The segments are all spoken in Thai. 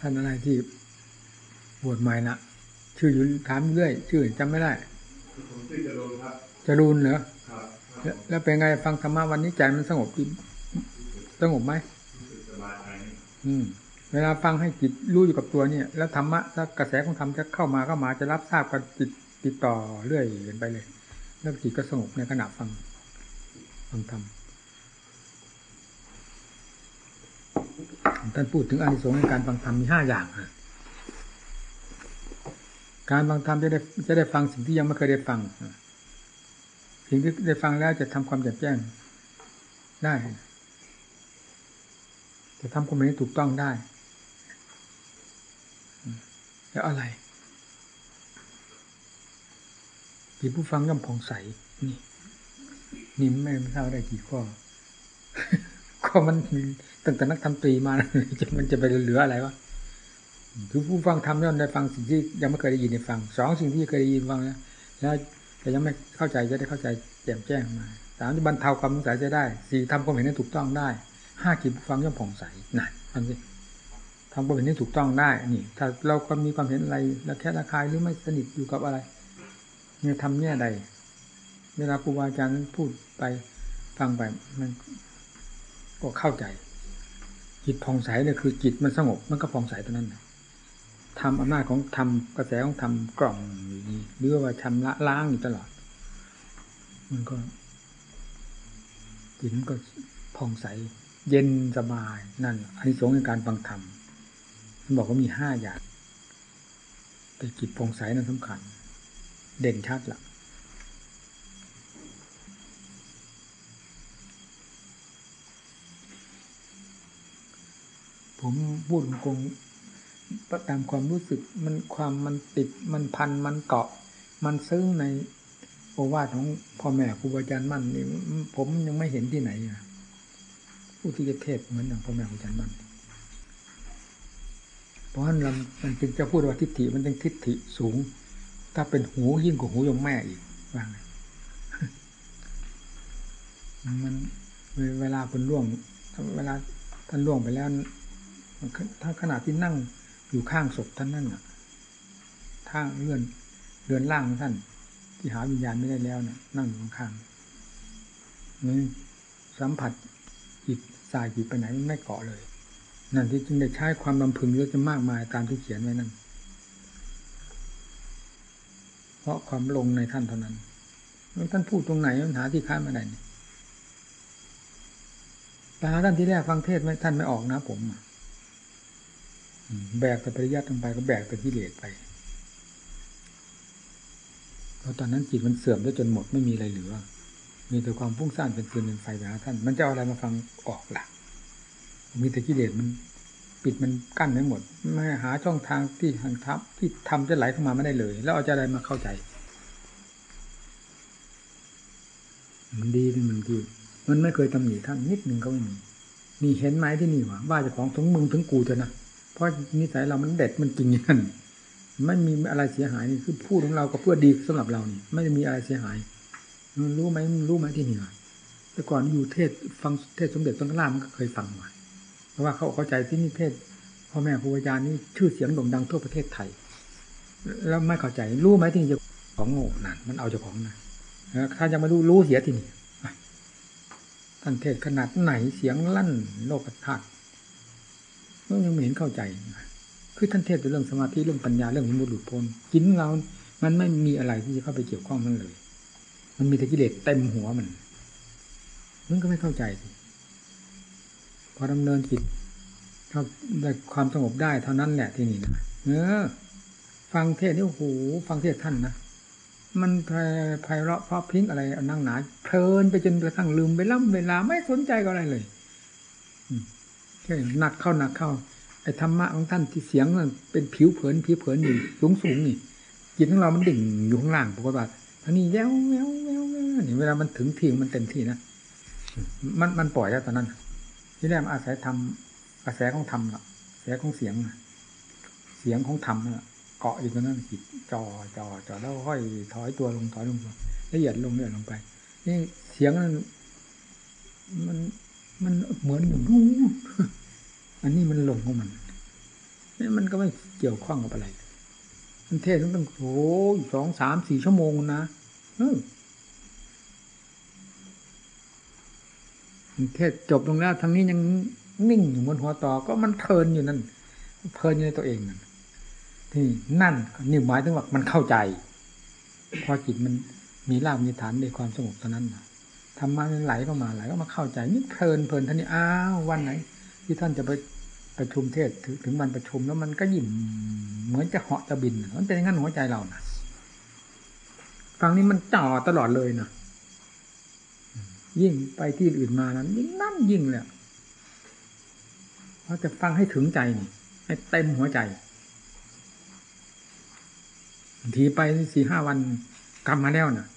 ท่านอะไรที่บวชใหม่นะชื่ออยู่ถามเรื่อยชื่อจำไม่ได้ผมชื่อจรูนครับจรูนเหรอครับคแล้รัวบแล้วเป็นไงฟังธรรมะวันนี้ใจมันสงบดีสงบไหมรู้สึกสบายใจอืม เวลาฟังให้จิตรู้อยู่กับตัวเนี่ย แล้วธรรมะถ้ากระแสของธรรมจะเข้ามาเข้ามาจะรับทราบกันติดติดต่อเรื่อยกันไปเลย แล้วจิตก็สงบในขณะฟังฟังธรรม ท่านพูดถึงอานิสงส์ในการฟังธรรมมีห้าอย่างการฟังธรรมจะได้จะได้ฟังสิ่งที่ยังไม่เคยได้ฟังสิ่งที่ได้ฟังแล้วจะทำความแจ่มแจ้งได้ จะทำความเห็นถูกต้องได้ แล้วอะไรผีผู้ฟังย่อมผ่องใส นี่ นี่ไม่ไม่ทราบได้กี่ข้อก็มัน ตั้งแต่นักทำตรีมาจะมันจะไปเหลืออะไรวะคือผู้ฟังทำย่อมได้ฟังสิ่งที่ยังไม่เคยได้ยินได้ฟังสองสิ่งที่เคยได้ยินฟังแล้วแล้วแต่ยังไม่เข้าใจจะได้เข้าใจแจ่มแจ้งมาสามจะบรรเทาความสงสัยจะได้สี่ทำความเห็นให้ถูกต้องได้ห้าจิตผู้ฟังย่อมผ่องใสนั่นฟังสิทำความเห็นให้ถูกต้องได้นี่ ถ้าเราก็มีความเห็นอะไรแล้วแค่ระคายหรือไม่สนิทอยู่กับอะไรเนี่ยทำแง่ใด เวลาครูบาอาจารย์พูดไปฟังไปมันก็เข้าใจ จิตผ่องใสเนี่ยคือจิตมันสงบมันก็ผ่องใสตัวนั้นทำอำนาจของทำกระแสของทำกล่อมอยู่นี่หรือว่าทำละล้างอยู่ตลอด มันก็จิตมันก็ผ่องใส เย็นสบายนั่นอันนี้สงในการฟังธรรมมันบอกว่ามีห้าอย่างแต่จิตผ่องใสนั้นสำคัญ เด่นชัดละ ผมพูดคงตามความรู้สึกมันความมันติดมันพันมันเกาะ มันซึ้งในโอวาทของพ่อแม่ครูบาอาจารย์มั่นนี่ผมยังไม่เห็นที่ไหนนะผู้ที่จะเทศเหมือนอย่างพ่อแม่ครูอาจารย์มั่นเพราะฉะนั้นมันจึงจะพูดว่าทิฏฐิมันเป็นทิฏฐิสูง ถ้าเป็นหูยิ่งกว่าหูยมแม่อีกว่าไงมันเวลาคนล่วง เวลาท่านล่วงไปแล้ว ถ้าขณะที่นั่งอยู่ข้างศพท่านนั่นน่ะทาเลื่อนเรือนล่างของท่าน ที่หาวิญญาณไม่ได้แล้วน่ะ นั่งอยู่ข้างๆนี่สัมผัสจิตสายจิตไปไหนมันไม่เกาะเลย นั่นที่จึงได้ใช้ความบำพึงเยอะจะมากมายตามที่เขียนไว้นั่น เพราะความลงในท่านเท่านั้นแล้วท่านพูดตรงไหนมันหาที่ค้านมาได้เนี่ยตาท่านที่แรกฟังเทศไม่ท่านไม่ออกนะผม แบกแต่ปริยัติลงไปก็แบกแต่กิเลสไปเพราะตอนนั้นจิตมันเสื่อมได้จนหมดไม่มีอะไรเหลือ มีแต่ความพุ่งซ่านเป็นฟืนเป็นไฟไปหาท่าน มันจะเอาอะไรมาฟังออกล่ะ มีแต่กิเลสมัน ปิดมันกั้นไว้หมด ไม่หาช่องทางที่หันทับที่ทำจะไหลเข้ามาไม่ได้เลย แล้วเอาจะอะไรมาเข้าใจ มันดีนี่มันดีมันไม่เคยตำหนิท่านนิดหนึ่งก็ไม่มีนี่เห็นไหมที่นี่วะว่าจะของถึงมึงถึงกูเถอะนะ เพราะนิสัยเรามันเด็ดมันจริงอย่างนั้นไม่มีอะไรเสียหายนี่คือพูดของเราก็เพื่อดีสำหรับเรานี่ ไม่ได้มีอะไรเสียหายรู้ไหมรู้ไหมที่นี่แต่ก่อนอยู่เทศฟังเทศสมเด็จต้นกล้ามันก็เคยฟังมาเพราะว่าเขาเข้าใจที่นี่เทศพ่อแม่ครูอาจารย์นี่ชื่อเสียงโด่งดังทั่วประเทศไทย แล้วไม่เข้าใจรู้ไหมที่นี่จะของโง่นั่นมันเอาเจ้าของนะถ้ายังไม่รู้รู้เสียที่นี่ท่านเทศขนาดไหนเสียงลั่นโลกธาตุ ยังไม่เห็นเข้าใจ คือท่านเทศเรื่องสมาธิเรื่องปัญญาเรื่องมิมุหลุดพ้นกินเรา มันไม่มีอะไรที่จะเข้าไปเกี่ยวข้องนั่นเลย มันมีแต่กิเลสเต็มหัวมัน มันก็ไม่เข้าใจสิพอดำเนินจิตเท่าได้ความสงบได้เท่านั้นแหละที่นี่นะเออ ฟังเทศนี่โอ้โหฟังเทศท่านนะมันไพเราะเพราะพิ้งอะไรนั่งหนาเพลินไปจนกระทั่งลืมไปล่ำเวลาไม่สนใจกับอะไรเลย หนักเข้าหนักเข้าไอ้ธรรมะของท่านที่เสียงมันเป็นผิวเผินผิวเผินอยู่สูงสูงนี่จิตของเรามันดิ่งอยู่ข้างล่างปกติท่านี้แย้วแย้วแย้วนี่เวลามันถึงที่มันเต็มที่นะมันมันปล่อยแล้วตอนนั้น ที่แรกอาศัยทำกระแสของธรรมะกระแสของเสียง เสียงของธรรมน่ะเกาะอยู่ตรงนั้นจิตจ่อจ่อจ่อแล้วค่อยถอยตัวลงถอยลงละเอียดลงละเอียดลงไป นี่เสียงนั้นมันมันเหมือนอยู่นู้ อันนี้มันหลงของมันนี่มันก็ไม่เกี่ยวข้องกับอะไร มันเทศน์ตั้งโอ้ยสองสามสี่ชั่วโมงนะมันเทศจบลงแล้วทางนี้ยังนิ่งอยู่บนหัวต่อก็มันเพลินอยู่นั่นเพลินอยู่ในตัวเองนั่นที่นั่นนี่หมายถึงว่ามันเข้าใจ พอจิตมันมีรากมีฐานในความสงบเท่านั้นนะธรรมะมันไหลเข้ามาไหลก็มาเข้าใจนี่เพลินเพลินท่านี้อ้าววันไหน ที่ท่านจะไปประชุมเทศถึงถึงวันประชุมแล้วมันก็ยิ้มเหมือนจะเหาะจะบินมันเป็นอย่างนั้นหัวใจเรานะฟังนี้มันจ่อตลอดเลยนะยิ่งไปที่อื่นมานั้นยิ่งนั่นยิ่งเลยเราจะฟังให้ถึงใจนี่ให้เต็มหัวใจทีไปสี่ห้าวันกลับมาแล้วน่ะ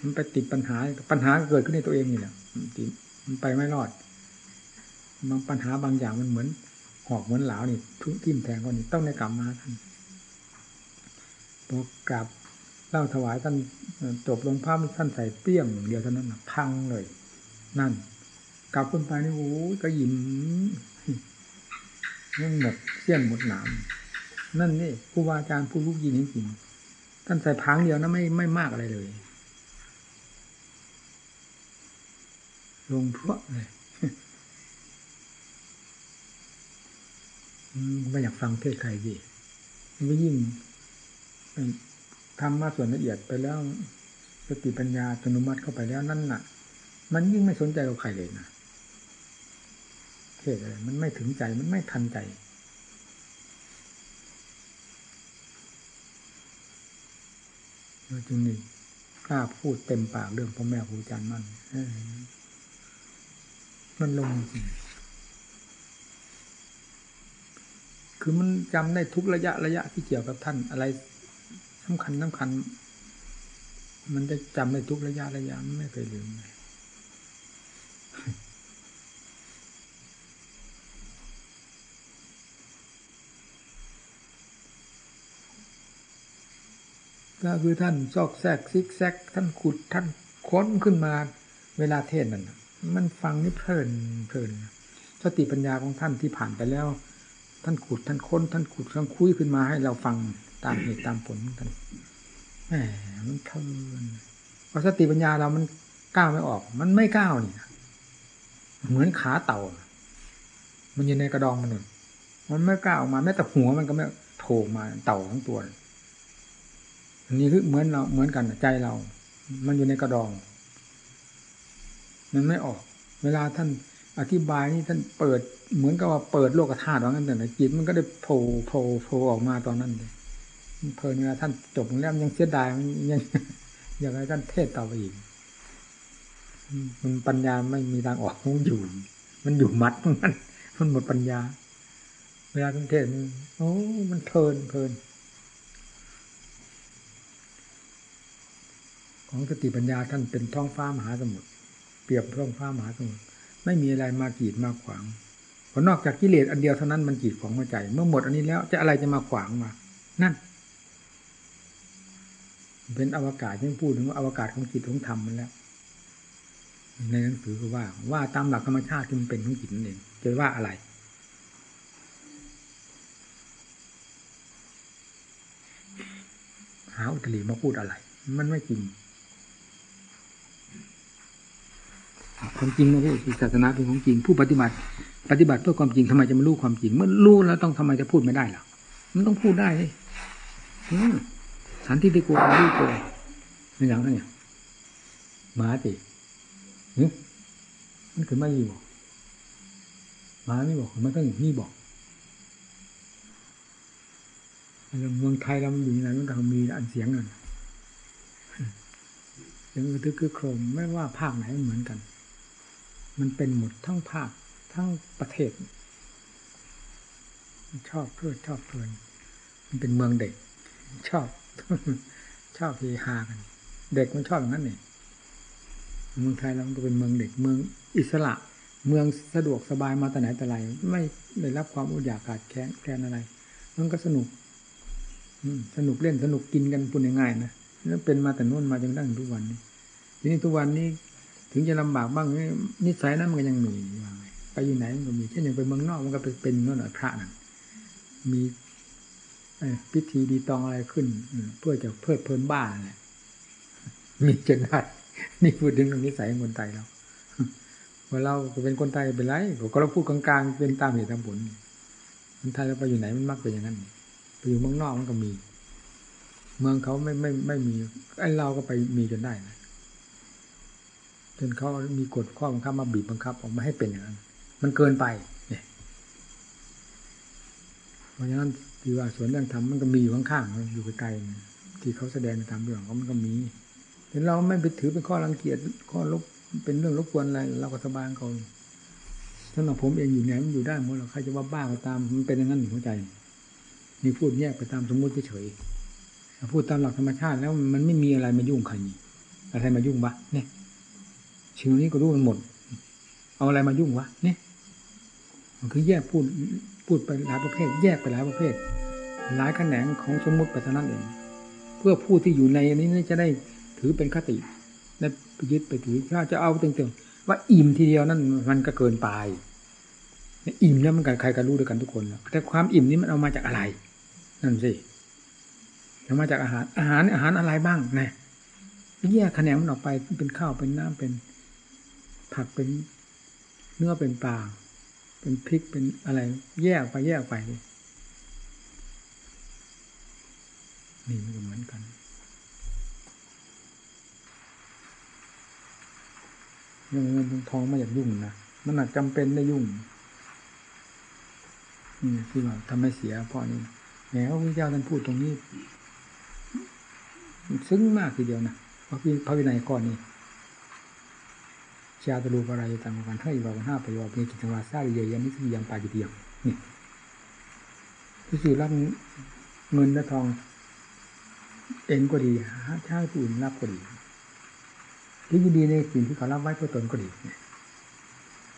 มันไปติดปัญหาปัญหาเกิดขึ้นในตัวเองนี่แหละมันไปไม่รอด บางปัญหาบางอย่างมันเหมือน หอกเหมือนเหลานี่ทุกทิ่มแทงก็นี่ต้องได้กลับมาท่านพอกลับเล่าถวายท่านจบลงภาพท่านใส่เปี้ยงเดียวเท่านั้นนะพังเลย นั่น กลับขึ้นไปนี่โอ้ยก็ยิ้มนั่นหมดเสี้ยนหมดหนามนั่นนี่ครูบาอาจารย์ผู้รู้ยินจริงท่านใส่พังเดียวนะไม่ไม่มากอะไรเลย ลงพรวดเลย ไม่อยากฟังเทศใครดิไม่ยิ่งทำมาส่วนละเอียดไปแล้วสติปัญญาอัตโนมัติเข้าไปแล้วนั่นน่ะ มันยิ่งไม่สนใจกับใครเลยนะเทศอะไรมันไม่ถึงใจมันไม่ทันใจเราจึงนี่กล้าพูดเต็มปากเรื่องพ่อแม่ครูอาจารย์มั่นมันลงจริง คือมันจำได้ทุกระยะระยะที่เกี่ยวกับท่านอะไรสำคัญสำคัญ มันจะจำได้ทุกระยะระยะไม่เคยลืมเลยก็คือท่านซอกแซกซิกแซก ท่านขุดท่านค้นขึ้นมา เวลาเทศนั่นมันฟังนี่เพลินเพลินสติปัญญาของท่านที่ผ่านไปแล้ว ท่านขุดท่านค้น ท่านขุดท่านคุยขึ้นมาให้เราฟังตามเหตุตามผลท่านแหมมันเพลินพอสติปัญญาเรามันก้าวไม่ออก มันไม่ก้าวนี่เหมือนขาเต่า มันอยู่ในกระดองมันหนึ่งมันไม่ก้าวออกมาแม้แต่หัวมันก็ไม่โผล่มาเต่าทั้งตัวอันนี้คือเหมือนเราเหมือนกันใจเรา มันอยู่ในกระดอง มันไม่ออก เวลาท่าน อธิบายนี่ท่านเปิดเหมือนกับว่าเปิดโลกธาตุว่างั้นแต่จิตมันก็ได้โผล่โผล่โผล่ออกมาตอนนั้นเลยเพลินเวลาท่านจบแล้วยังเสียดายมันยังอยากให้ท่านเทศต่อไปอีกมันปัญญาไม่มีทางออกมันอยู่ มันอยู่มัดมันมันหมดปัญญา เวลาท่านเทศมันโอ้มันเพลินเพลินของสติปัญญาท่านเป็นท้องฟ้ามหาสมุทรเปรียบท้องฟ้ามหาสมุทร ไม่มีอะไรมากีดมาขวางเพราะนอกจากกิเลสอันเดียวเท่านั้นมันกีดขวางหัวใจ เมื่อหมดอันนี้แล้ว จะอะไรจะมาขวางมา นั่น เป็นอวกาศที่พูดถึงว่าอวกาศของจิตของธรรมมันแล้ว ในหนังสือก็ว่า ว่าตามหลักธรรมชาติที่มันเป็นของจิตนั่นเองจะว่าอะไรหาอุตริมาพูดอะไร มันไม่จริง ความจริงนะพี่ศาสนาเป็นของจริง ผู้ปฏิบัติ ปฏิบัติเพื่อความจริงทำไมจะไม่รู้ความจริง เมื่อรู้แล้วต้องทำไมจะพูดไม่ได้ล่ะ มันต้องพูดได้เลยสันที่ที่กูรู้ตัวเป็นอย่างนั้นเนี่ยมาสิมันคือไม่มีบอกมาไม่บอกมันต้องมีบอกเมืองไทยเรามันอยู่ที่ไหนมันก็มีอันเสียงนั่นเสียงอึทึกคือโครมไม่ว่าภาคไหนเหมือนกัน มันเป็นหมดทั้งภาคทั้งประเทศ ชอบเพลิดชอบเพลิน มันเป็นเมืองเด็ก ชอบ ชอบเฮฮากัน เด็กมันชอบอย่างนั้นเนี่ยเมืองไทยเราก็เป็นเมืองเด็กเมืองอิสระ เมืองสะดวกสบายมาแต่ไหนแต่ไรไม่ได้รับความอดอยากขาดแคลนแคลนอะไร มันก็สนุกสนุกเล่นสนุกกินกันพูดง่ายๆนะแล้วเป็นมาแต่นู่นมาจนตั้งทุกวันนี้ทีนี้ทุกวันนี้ ถึงจะลำบากบ้างนิสัยนั้นมันก็ยังมีไปอยู่ไหนมันก็มีเช่นอย่างไปเมืองนอกมันก็เป็นนั่นหน่อยพระนั่นมีพิธีดีตองอะไรขึ้นเพื่อจะเพลิดเพลินบ้าแหละมีจนได้นี่พูดถึงนิสัยคนไทยเราว่าเราเป็นคนไทยเป็นไรก็เราพูดกลางๆเป็นตามเหตุตามผลคนไทยเราไปอยู่ไหนมันมักเป็นอย่างนั้นไปอยู่เมืองนอกมันก็มี เมืองเขาไม่ไม่ไม่มีไอ้เราก็ไปมีจนได้นะ นเขามีกฎข้อบังคับมาบีบบังคับออกมาให้เป็นอย่างนั้น มันเกินไปเนี่ยเพราะฉะนั้นที่ว่าสวนเรื่องธรรมมันก็มีอยู่ข้างๆอยู่ไกลๆที่เขาแสดงในธรรมเรื่องของเขามันก็มีแต่เราไม่ไปถือเป็นข้อรังเกียจข้อลบเป็นเรื่องรบกวนอะไรเราก็สบายของเขาสำหรับผมเองอยู่ไหนมันอยู่ได้หมดหรอกใครจะว่าบ้าก็ตามมันเป็นอย่างนั้นอยู่หัวใจนี่พูดแยกไปตามสมมุติเฉยๆพูดตามหลักธรรมชาติแล้วมันไม่มีอะไรมายุ่งใครนี่อะไรมายุ่งวะเนี่ย ชื่อนี้ก็รู้มันหมด เอาอะไรมายุ่งวะเนี่ยมันคือแยกพูดพูดไปหลายประเภท แยกไปหลายประเภท หลายแขนงของสมมุติไปเท่านั้นเองเพื่อผู้ที่อยู่ในนี้จะได้ถือเป็นคติและไปยึดไปถือถ้าจะเอาเตึงๆว่าอิ่มทีเดียวนั่นมันก็เกินไปอิ่มแล้วมันกันใครก็รู้ด้วยกันทุกคนแต่ความอิ่มนี้มันเอามาจากอะไร นั่นสิเอามาจากอาหารอาหารอาหารอะไรบ้างนะแยกแขนงมันออกไปเป็นข้าวเป็นน้ำเป็น ผักเป็นเนื้อเป็นปลาเป็นพริกเป็นอะไร แยกไปแยกไปเลยนี่มันเหมือนกันเรื่องเงินทองไม่อยากยุ่งนะมันอาจจำเป็นได้ยุ่งนี่ที่ว่าทำให้เสียเพราะนี่แหมพระพุทธเจ้าท่านพูดตรงนี้ ซึ้งมากทีเดียวนะพระพระวินัยข้อนี้ ชาตรูปรายตังกันให้วากันห้าปยวาเป็นกิจวาซาเยยันนิสยังปาจิเตียงนี่ที่สื่อรับเงินและทอง เองก็ดีหาชาติผู้อื่นรับก็ดีหรือยินดีในสิ่งที่เขารับไว้เพื่อตนก็ดี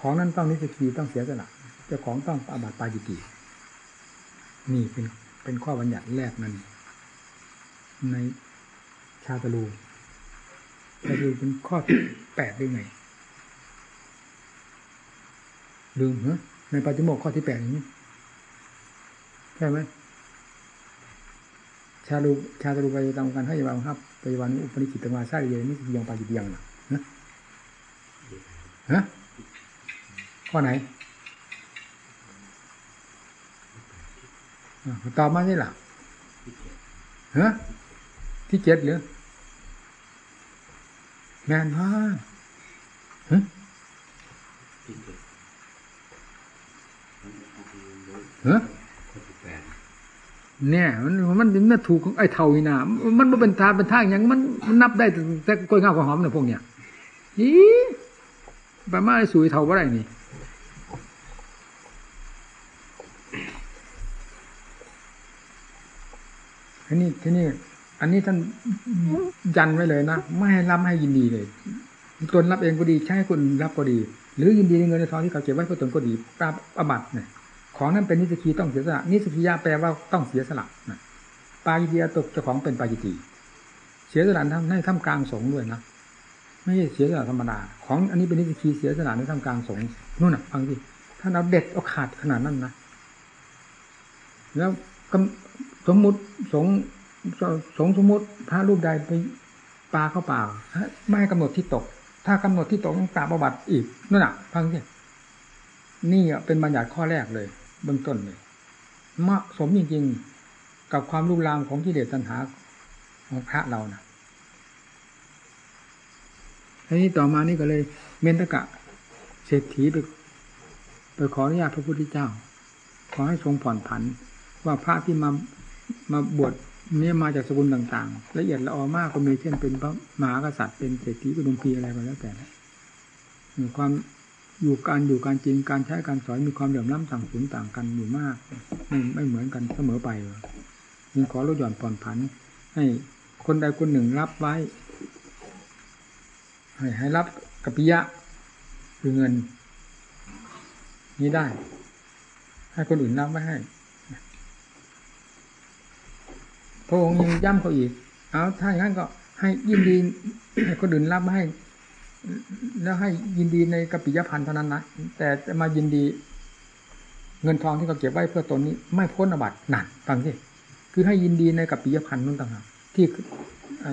ของนั้นต้องนิสกีต้องเสียสละเจ้าของต้องอาบัติปาจิตีนี่เป็นเป็นข้อบัญญัติแรกนั้น ในชาตรูชาตรูเป็นข้อแปดได้ไง ลืมเหรอในปฏิโมกข์ข้อที่แปดนี้ใช่ไหมชาลูชาตรูไปตามกันให้ยาวครับไปวันอุปนิจิตมาซาเยนี่ยังปาจิตยังนะฮะข้อไหนตอบมาสิล่ะฮะที่เจ็ดหรือแมนว่าฮะ ฮะเนี่ย มันมันมันถูกของไอ้เท่านี่นามันมันเป็นทาเป็นทาอย่างมันมันนับได้แต่กล้วยงาของหอมเนี่ยพวกเนี้ยอีปมาไอ้สวยเท่าว่าไรนี่ทีนี้ทีนี้อันนี้ท่านยันไว้เลยนะไม่ให้รับให้ยินดีเลยตนรับเองก็ดี ใช้คนรับก็ดี หรือยินดีในเงินในทองที่เขาเก็บไว้เพื่อตนก็ดีปราบอบัตเนี่ย ของนั้นเป็นนิสกีต้องเสียสละนิสกียาแปลว่าต้องเสียสละนะปาจิตียตกเจ้าของเป็นปาจิตีเสียสละทำให้ท่ามกลางสงด้วยนะไม่ใช่เสียสละธรรมดาของอันนี้เป็นนิสกีเสียสละในท่ามกลางสงนู่นน่ะฟังสิท่านเอาเด็ดเอาขาดขนาดนั้นนะแล้วสมมุติสงสงสมมุติพระรูปใดไปปลาเข้าป่าไม่ให้กำหนดที่ตก ถ้ากำหนดที่ตกต้องปราบบัติอีกนั่นน่ะฟังสินี่เป็นบัญญัติข้อแรกเลย เบื้องต้นเลยเหมาะสมจริงๆ กับความรุนแรงของกิเลสตัณหาของพระเรานะทีนี้ต่อมานี่ก็เลยเมนตกะเศรษฐีไปไปขออนุญาตพระพุทธเจ้า ขอให้ทรงผ่อนผัน ว่าพระที่มามาบวชเนี่ยมาจากสกุลต่างๆ ละเอียดละออมากก็มีเช่นเป็นพระมหากษัตริย์เป็นเศรษฐีกุดุมพีอะไรก็แล้วแต่ความ อยู่การอยู่การจริงการใช้การสอนมีความเหลื่อมล้ำต่างสูงต่างกันอยู่มาก ไม่ไม่เหมือนกันเสมอไปยังขอลดหย่อนผ่อนผัน ให้คนใดคนหนึ่งรับไว้ ให้ให้รับกัปปิยะคือเงิน นี้ได้ ให้คนอื่นรับไม่ให้พระองค์ยังย้ำเขาอีก เอาถ้าอย่างนั้นก็ให้ยินดีให้คนอื่นรับไม่ให้ แล้วให้ยินดีในกปิยพันธ์เท่านั้นนะแต่จะมายินดีเงินทองที่เขาเก็บไว้เพื่อตนนี้ ไม่พ้นอบัตหนักฟังสิคือให้ยินดีในกับปิยพันธ์นั่นต่างหากที่อ้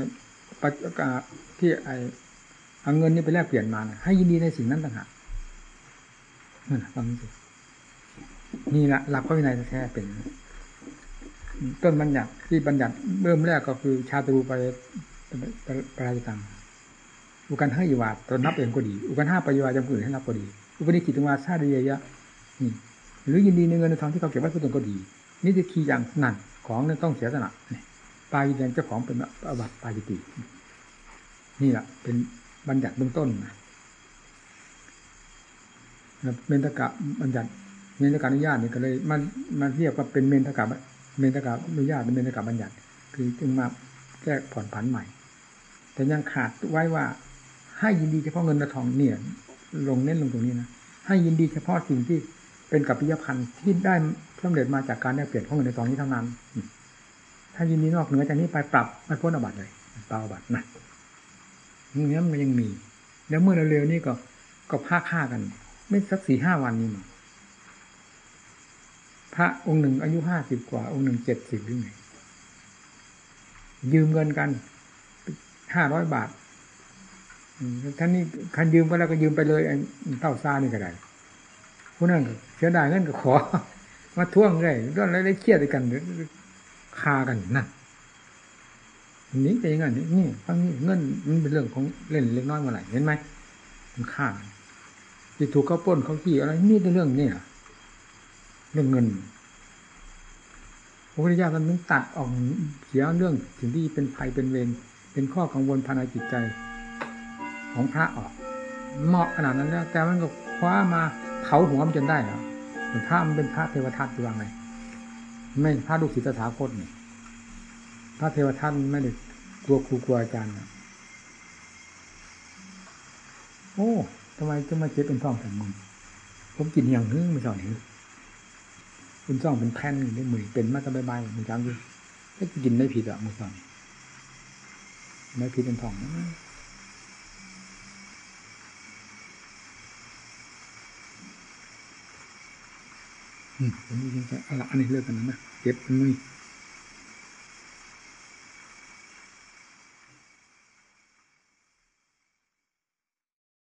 ปัจกาที่ไอเอาเงินนี้ไปแลกเปลี่ยนมานะให้ยินดีในสิ่งนั้นต่างหากนั่นน่ะฟังสินี่แหละหลักพระวินัยแท้เป็นต้นบัญญัติที่บัญญัติเริ่มแรกก็คือชาตรูไปปราจตัง อุกันห้าอิวาตนนับเองก็ดี อุกันห้าปฏิวาจำอื่นให้นับก็ดี อุปนิขิตวาชาติเยยะนี่หรือยินดีในเงินในทองที่เขาเก็บไว้เพื่อตนก็ดี นี่จะคีย์อย่างนั่นของนั้นต้องเสียสละนี่ปายิแดงเจ้าของเป็นอวัตปาจิติ นี่แหละเป็นบัญญัติเบื้องต้นนะเมนตกะบัญญัติเมนตกะอนุญาตนี่ก็เลยมันมันเรียกว่าเป็นเมนตกะเมนตกะอนุญาตเป็นเมนตกะบัญญัติ คือจึงมาแก้ผ่อนผันใหม่ แต่ยังขาดไว้ว่า ให้ยินดีเฉพาะเงินและทองเนี่ย ลงเน้นลงตรงนี้นะให้ยินดีเฉพาะสิ่งที่เป็นกับปิยพันธ์ที่ได้สำเร็จมาจากการได้เปลี่ยนของเงินในทองนี้เท่านั้น ถ้ายินดีนอกเหนือจากนี้ไปปรับไม่พ้นอบัตเลยเปล่าอบัตนะนี้มันยังมี แล้วเมื่อเร็วๆนี้ก็ก็พาฆ่ากัน ไม่สักสี่ห้าวันนี้มั้งพระองค์หนึ่งอายุห้าสิบกว่า องค์หนึ่งเจ็ดสิบหรือไงยืมเงินกันห้าร้อยบาท ท่านนี้คันยืมไปแล้วก็ยืมไปเลยเต้าซ่านี่ก็ได้ผู้นั้นเสียดายเงินก็ขอ มาท่วงเลยก็เลยได้เครียดกันคากันนั่นนี้เป็นยังไงนี่ฟังนี่เงินมันเป็นเรื่องของเล่นเล็กน้อยเมื่อไหร่เห็นไหมมันฆ่าที่ถูกเขาปล้นเขาขี้อะไรนี่เป็นเรื่องนี่เรื่องเงินพระพุทธเจ้าท่านถึงตัดออกเสียเรื่องสิ่งที่เป็นภัยเป็นเวรเป็นข้อกังวลภายในจิตใจ ของพระออกเหมาะขนาดนั้นแล้ว แต่มันก็คว้ามาเผาหัวมันจนได้แล้วพระมันเป็นพระเทวทัตที่ว่าไงไม่พระลูกศิษย์ตถาคตนี่พระเทวทัตไม่ได้กลัวครูกลัวอาจารย์นะโอ้ทำไมจะมาเจ็บเป็นท้องแต่มึงผมกินอย่างนึงไม่สอนนี้คุณซ่องเป็นแผ่นได้มือเป็นมาจะบายๆมึงจำดิถ้ากินไม่ผิดอะมึงสอนไม่ผิดเป็นท้องนะ อืมอันนี้จริงๆเอาละอันนี้เลิกกันนะเจ็บมือ